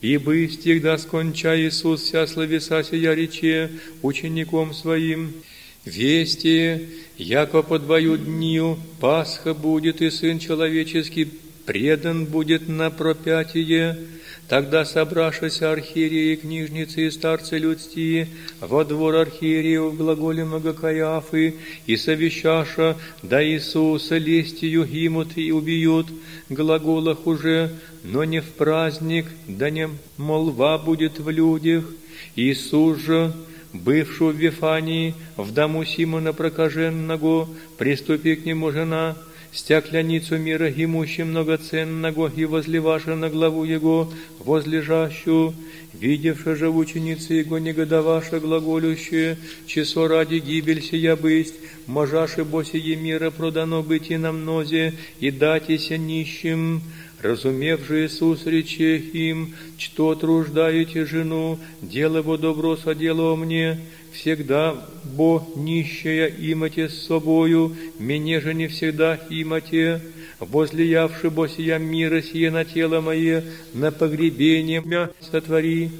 Ибо истегда сконча Иисус вся словеса сия рече учеником своим, Вести, яко по двою дню Пасха будет, и Сын Человеческий предан будет на пропятие, Тогда собравшися архиереи, книжницы и старцы людские, во двор архиереев глаголе Многокаяфы, и совещаша, да Иисуса лестью гимут и убьют, глаголах уже, но не в праздник, да не молва будет в людях. Иисус же, бывшую в Вифании, в дому Симона прокаженного, приступи к нему жена, стякляницу мира имущим многоценного и возливаша на главу его возлежащую, видевши же ученицы его негодоваша глаголющие, часо ради гибель сия бысть, можаши бо сие мира продано быть и на мнозе, и датися нищим, Разумев же Иисус рече им, что труждаете жену, дело во добро содело мне, всегда бо нищая имате с собою, мне же не всегда имате, возлиявши бо сия мира сие на тело мое, на погребение мя сотвори.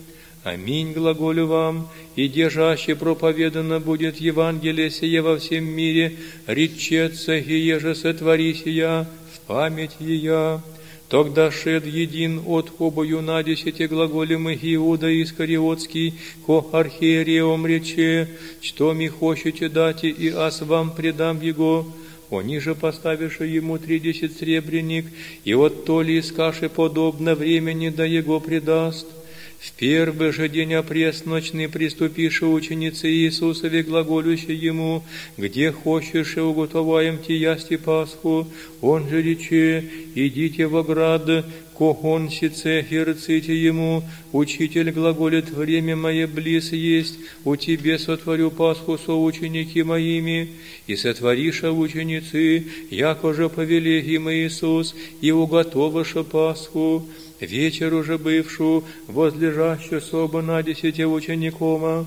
Аминь глаголю вам, и держаще проповедано будет Евангелие сие во всем мире, речется, и еже сотвори сия в память ее. Тогда шед един от обою на десяти глаголем Иуда Искариотский, ко архиереом рече, что ми хочете дать, и аз вам предам его. Они же, поставивши ему тридесят сребреник, и от то ли из каши подобно времени да его предаст. В первый же день опресночный приступиши ученицы Иисусове глаголющие ему, где хочешь и уготоваем ти ясти Пасху, он же рече, идите в оград, когон сице и ему, учитель глаголит, время мое близ есть, у тебе сотворю Пасху со ученики моими, и сотвориша ученицы, яко же повели им Иисус, и уготоваша Пасху, вечер уже бывшую, возлежащую соба на десяти ученикома,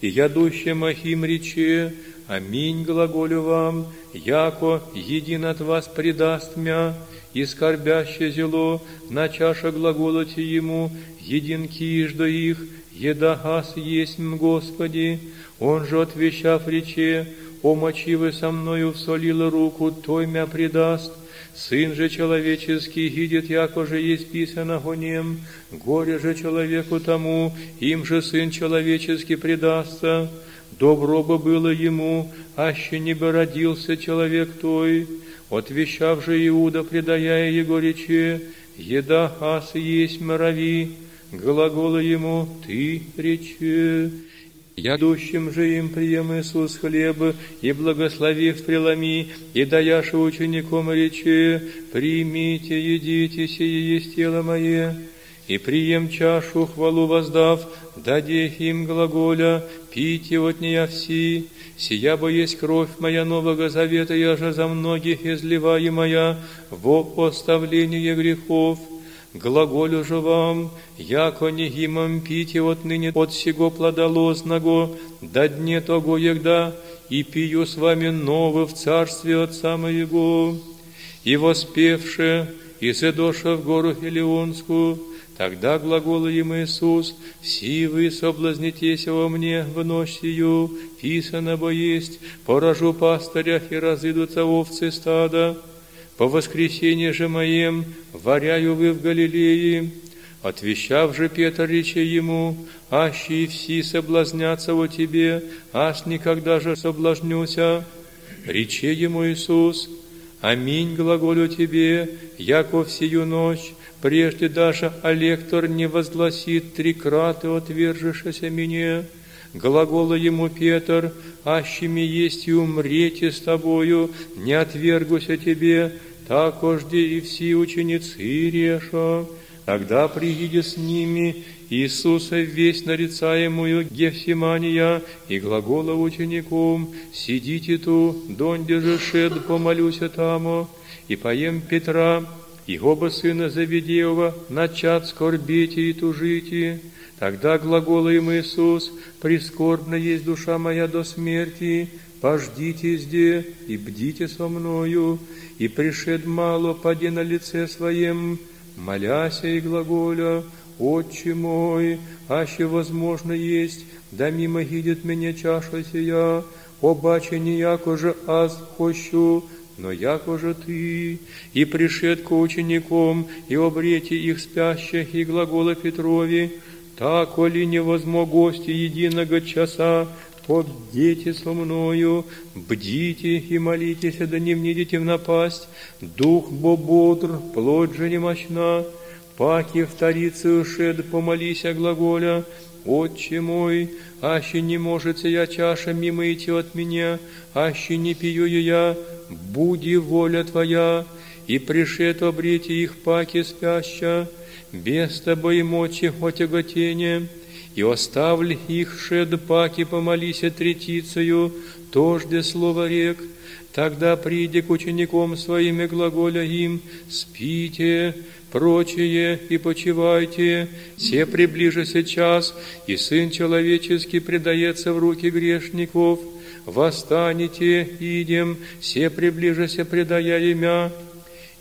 и ядущим махим рече, Аминь глаголю вам, яко един от вас предаст мя, и скорбяще зело, на чаша глаголоте ему, един кижда их, еда гас есть Господи, он же отвещав рече, о мочи вы со мною всолила руку, той мя предаст, Сын же человеческий видит, яко же есть писано о нем, горе же человеку тому, им же Сын человеческий предастся. Добро бы было ему, аще не бы родился человек той. Отвещав же Иуда, предая его рече, еда ас есть мрави, глагола ему ты рече. Ядущим же им прием Иисус хлеб, и благословив преломи, и даяши учеником речи, примите, едите, сие есть тело мое, и прием чашу, хвалу воздав, даде им глаголя, пите от нея все, сия бо есть кровь моя нового завета, я же за многих изливаемая во оставление грехов, Глаголю же вам, яко не гимом пите отныне от сего плодолозного, до дне того егда, и пью с вами новый в царстве Отца моего. И воспевши, и седоша в гору Хелионскую, Тогда глагола им Иисус, «Си вы соблазнитесь во мне в ночь сию, писано бо есть, поражу пастырях и разыдутся овцы стада». По воскресенье же моем варяю вы в Галилее, Отвещав же Петр рече ему, «Аще и все соблазнятся во тебе, аж никогда же соблазнюся». Рече ему Иисус, «Аминь глаголю тебе, яко всю ночь, прежде даже Алектор не возгласит три краты отвержешься мне». Глагола ему Петр, «Аще ми есть и умрете с тобою, не отвергуся тебе, такожде и все ученицы реша. Тогда прииде с ними Иисуса весь нарицаемую Гефсимания и глагола учеником, «Сидите ту, донде же шед, помолюся тамо, и поем Петра, и оба сына Завидеева, начат скорбите и тужите». Тогда глагола им Иисус, «Прискорбна есть душа моя до смерти, пождите зде и бдите со мною, и пришед мало, поди на лице своем, моляся и глаголя, Отче мой, аще возможно есть, да мимо гидет меня чаша сия, обаче не яко же аз хочу, но яко же ты, и пришед к ученикам, и обрети их спящих, и глагола Петрови, так, коли не возмо гости единого часа, побдите со мною, бдите и молитесь, да не внидите в напасть, дух бо бодр, плоть же немощна, паки вторицы ушед, помолися глаголя, Отче мой, аще не может я чаша мимо идти от меня, аще не пью я, буди воля Твоя, и пришед обрете их паки спяща, без Тобой мочи отяготения, и оставли их шед паки помолися третицею, тожде слово рек, тогда приди к ученикам своим и глаголя им, спите, прочие и почивайте, все приближися час, и Сын Человеческий предается в руки грешников, восстанете, идем, все приближися, предая имя,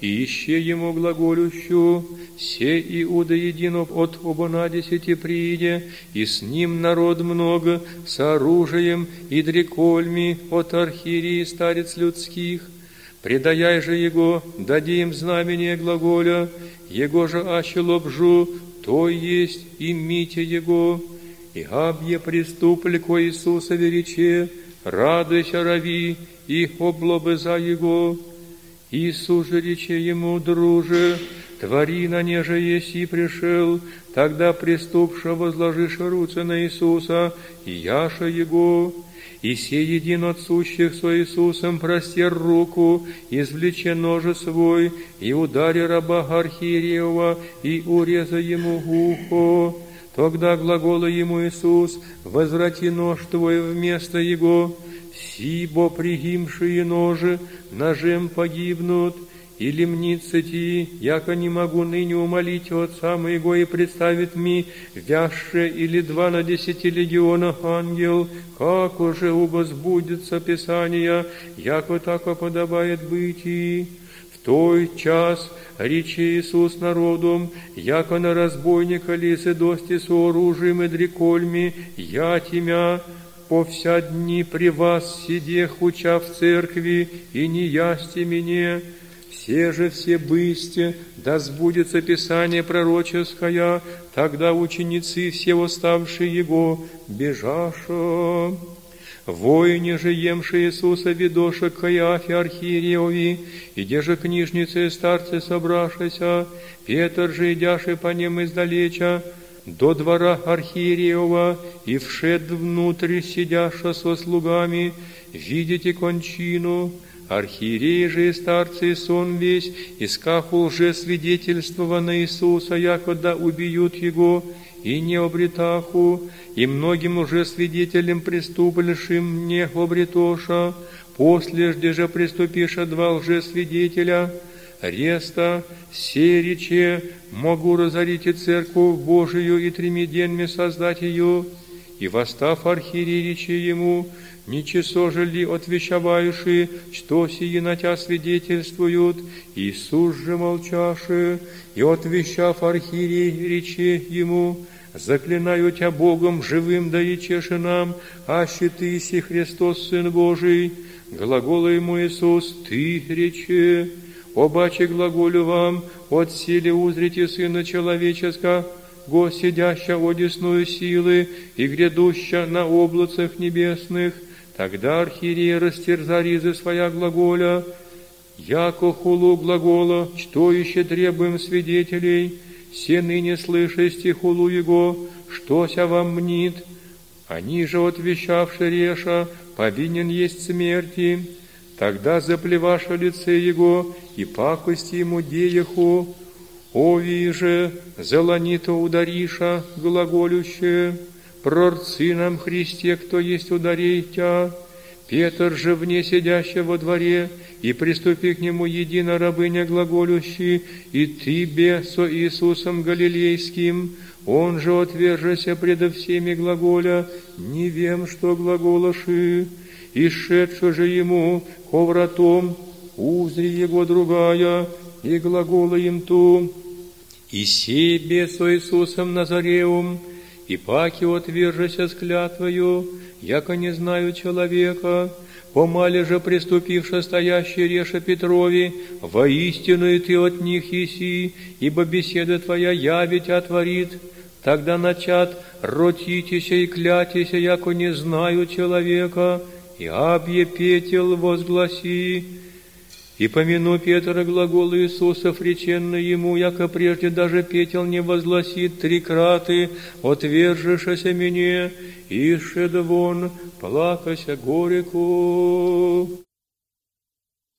ище ему глаголющу, се Иуда единов от обона десяти прииде, и с ним народ много, с оружием и дрекольми от архиерии старец людских. Предаяй же его, дади им знамение глаголя, его же аще лобжу, то есть имите его. И абье приступль ко Иисуса величе, радуйся, рави, и облобы за его. Иисус же рече ему, друже, твори на неже еси пришел, тогда преступша возложишь руце на Иисуса, и яша его, и се един от сущих со Иисусом простер руку, извлече ноже свой, и удари раба Архиерева, и уреза ему ухо. Тогда глагола ему Иисус, возврати нож твой вместо его, сибо пригимшие ножи ножем погибнут, или мнится ти, яко не могу ныне умолить Отца моего и представить ми вяще или два на десяти легионах ангел, как уже убозбудется Писание, яко тако подобает быть и в той час речи Иисус народом, яко на разбойника лисы дости с оружием и дрекольми, я тебя, по вся дни при вас сидех уча в церкви, и не ясти мне, все же все бысте, да сбудется Писание пророческое, тогда ученицы все восставшие Его, бежаша. Воине же, емши Иисуса, ведоша к Каяфе Архиереви, и где же книжницы и старцы собравшися, Петр же, идяши по ним издалеча, до двора Архиерева, и вшед внутрь, сидяша со слугами, видите кончину, Архиереи же и старцы, и сон весь, искаху уже свидетельствова на Иисуса, якода убьют Его, и не обретаху, и многим уже свидетелям преступлившим не обретоша, после же приступиша два лжесвидетеля, реста, все рече, могу разорить и церковь Божию и треми деньми создать ее, и восстав архиерей рече ему, Ничего же ли отвещавающие, что сии на тебя свидетельствуют? Иисус же молчаши, и отвещав архиерей, речи ему, заклинаю тебя Богом живым да и чеши нам, аще ты си Христос, Сын Божий. Глагола ему Иисус, ты речи, обаче глаголю вам, от силы узрите Сына Человеческого, Го сидяща одесную силы и грядуща на облацах небесных, Тогда архиерей растерзали за своя глаголя, яко хулу глагола, что еще требуем свидетелей, все ныне слышасти хулу его, что ся вам мнит, они же, отвещавши реша, повинен есть смерти, тогда заплеваше лице его и пакости ему деяху, ови же, зеланито удариша, глаголющее, прорцы нам Христе, кто есть ударей тя. Петр же вне сидящего во дворе, и приступи к нему едино рабыня глаголющий, и ты со Иисусом Галилейским, он же отвержася предо всеми глаголя, не вем, что глаголоши, и шедши же ему ковратом, узри его другая, и глагола им ту, И себе со Иисусом Назареум, и паки отвержися с клятвою, яко не знаю человека, помали же приступивши стоящий Реша Петрови, воистину и ты от них еси, ибо беседа твоя явить отворит, тогда начат ротитеся и клятися, яко не знаю человека, и абье петел возгласи, и помяну Петра глагол Иисуса, реченно ему, яко прежде даже петел не возгласит три краты, отвержешься мне, и вон, плакася горику.